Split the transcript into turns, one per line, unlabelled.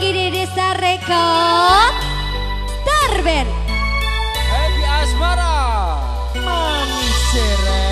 lagi di Desa Rekod Starben Happy Asmara. Mami Seret